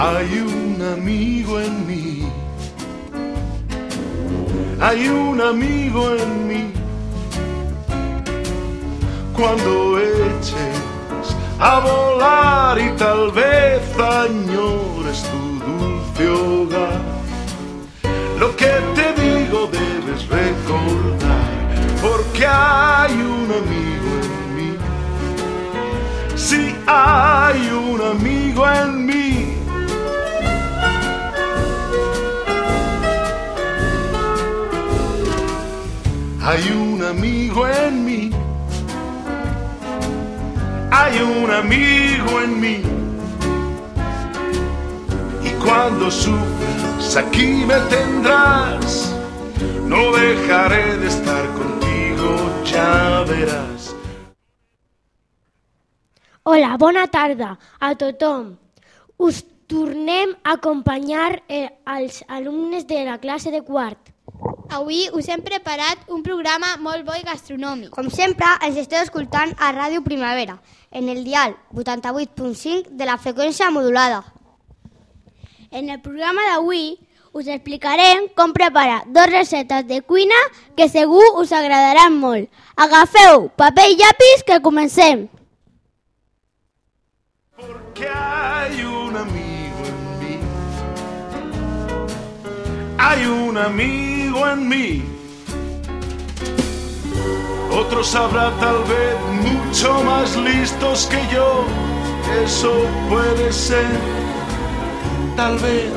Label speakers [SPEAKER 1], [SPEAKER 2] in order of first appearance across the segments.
[SPEAKER 1] Hay un amigo en mí. Hay un amigo en mí. Cuando eches a volar y tal vez añores tu dulce hogar. Lo que te digo debes recordar, porque hay un amigo en mí. Sí, hay un amigo en mí. Hay un amigo en mí. Hay un amigo en mí. Y cuando sufras, aquí me tendrás. No dejaré de estar contigo, ya verás.
[SPEAKER 2] Hola, bona tarda a tothom. Us tornem a acompanyar eh, als alumnes de la classe de quart.
[SPEAKER 3] Avui us hem preparat un programa molt bo i gastronòmic.
[SPEAKER 4] Com sempre, ens esteu escoltant a Ràdio Primavera, en el dial 88.5 de la freqüència modulada.
[SPEAKER 2] En el programa d'avui us explicarem com preparar dos recetes de cuina que segur us agradaran molt. Agafeu paper i llapis que comencem.
[SPEAKER 1] Porque hay un amigo en mí. Hay un amigo en mí. Otros habrá tal vez mucho más listos que yo. Eso puede ser. Tal vez,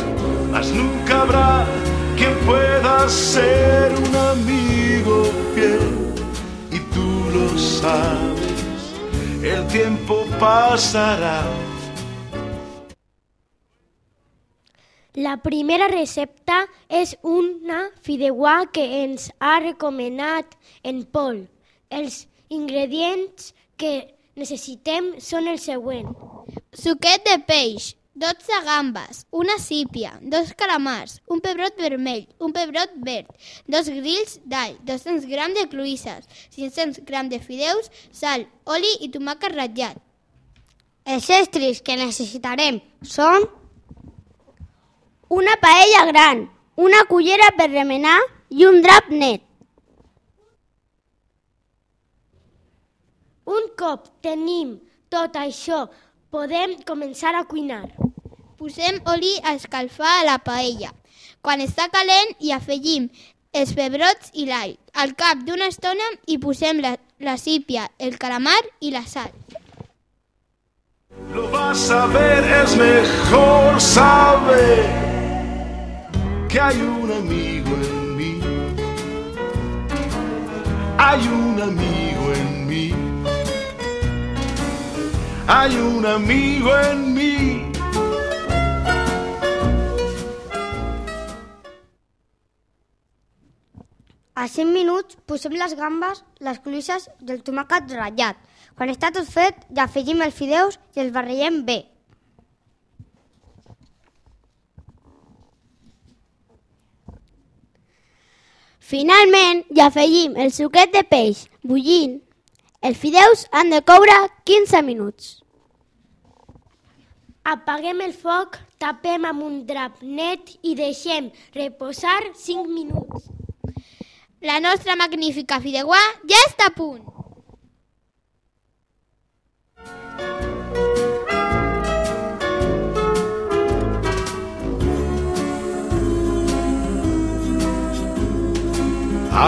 [SPEAKER 1] mas nunca habrá quien pueda ser un amigo fiel. Y tú lo sabes. El tiempo pasará.
[SPEAKER 2] La primera recepta és una fideuà que ens ha recomanat en Pol. Els ingredients que necessitem són els següents.
[SPEAKER 3] Suquet de peix, 12 gambes, una sípia, dos calamars, un pebrot vermell, un pebrot verd, dos grills d'all, 200 gram de cloïsses, 500 gram de fideus, sal, oli i tomàquet ratllat.
[SPEAKER 4] Els estris que necessitarem són
[SPEAKER 2] Una paella gran, una cullera per remenar i un drap net. Un cop tenim tot això, podem començar a cuinar.
[SPEAKER 3] Posem oli a escalfar a la paella. Quan està calent hi afegim els pebrots i l'all. Al cap d'una estona hi posem la, la sípia, el calamar i la sal.
[SPEAKER 1] Lo vas a ver, es mejor saber que hay un amigo en mí. Hay un amigo en mí. Hay un amigo en mí.
[SPEAKER 4] A 5 minuts posem les gambes, les cloïsses i el tomàquet ratllat. Quan està tot fet, ja afegim els fideus i els barrellem bé.
[SPEAKER 2] Finalment, hi afegim el suquet de peix, bullint. Els fideus han de coure 15 minuts. Apaguem el foc, tapem amb un drap net i deixem reposar 5 minuts.
[SPEAKER 3] La nostra magnífica fideuà ja està a punt.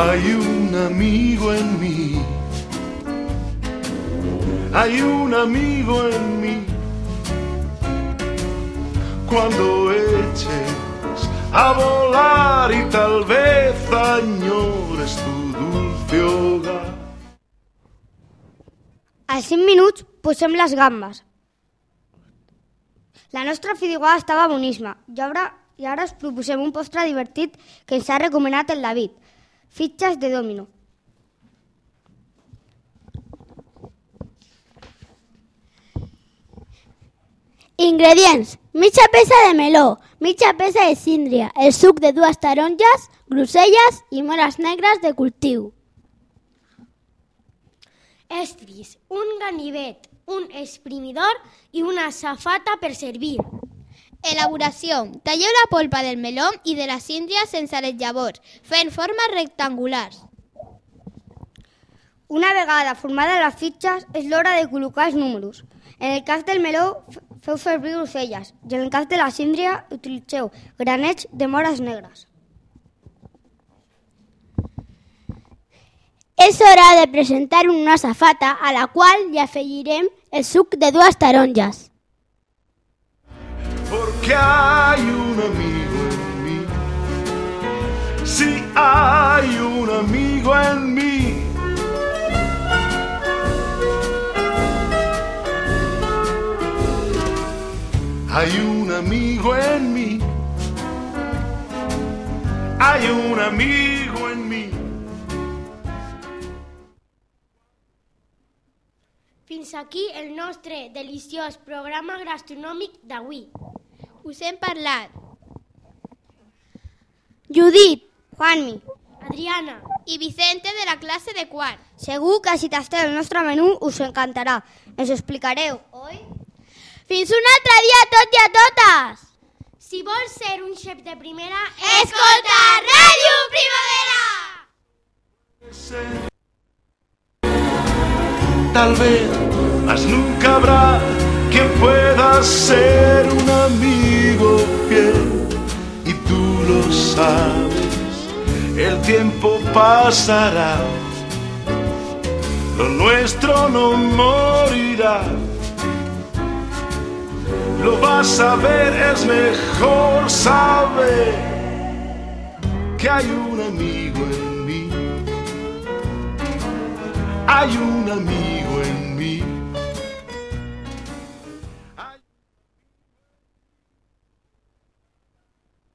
[SPEAKER 1] Hay un amigo en mí. Hay un amigo en mí. Cuando eches a volar y tal vez añores tu dulce hogar.
[SPEAKER 4] A 5 minuts posem les gambes. La nostra fideuà estava boníssima i ara, i ara us proposem un postre divertit que ens ha recomanat el David. Fitxes de domino.
[SPEAKER 2] Ingredients. Mitja peça de meló, mitja peça de síndria, el suc de dues taronges, groselles i mores negres de cultiu. Estris, un ganivet, un exprimidor i una safata per servir.
[SPEAKER 3] Elaboració. Talleu la polpa del meló i de la síndria sense les llavors, fent formes rectangulars.
[SPEAKER 4] Una vegada formades les fitxes, és l'hora de col·locar els números. En el cas del meló, feu servir ocelles i en el cas de la síndria, utilitzeu granets de mores negres.
[SPEAKER 2] És hora de presentar una safata a la qual li afegirem el suc de dues taronges.
[SPEAKER 1] Porque hay un amigo en mí. Sí, hay un amigo en mí. Hay un amigo en mí. Hay un amigo en mí.
[SPEAKER 2] Fins aquí el nostre deliciós programa gastronòmic d'avui.
[SPEAKER 3] Us hem parlat
[SPEAKER 2] Judit,
[SPEAKER 4] Juanmi,
[SPEAKER 2] Adriana,
[SPEAKER 3] i Vicente de la classe de quart.
[SPEAKER 4] segur que si tasteu el nostre menú us encantarà. Ens ho explicareu, oi?
[SPEAKER 2] fins un altre dia a tots i a totes! Si vols ser un xef de primera,
[SPEAKER 3] Escolta Ràdio Primavera!
[SPEAKER 1] Tal vez, mas nunca habrá quien pueda ser un amigo Y tú lo sabes, el tiempo pasará, lo nuestro no morirá. Lo vas a ver, es mejor saber que hay un amigo en mí. Hay un amigo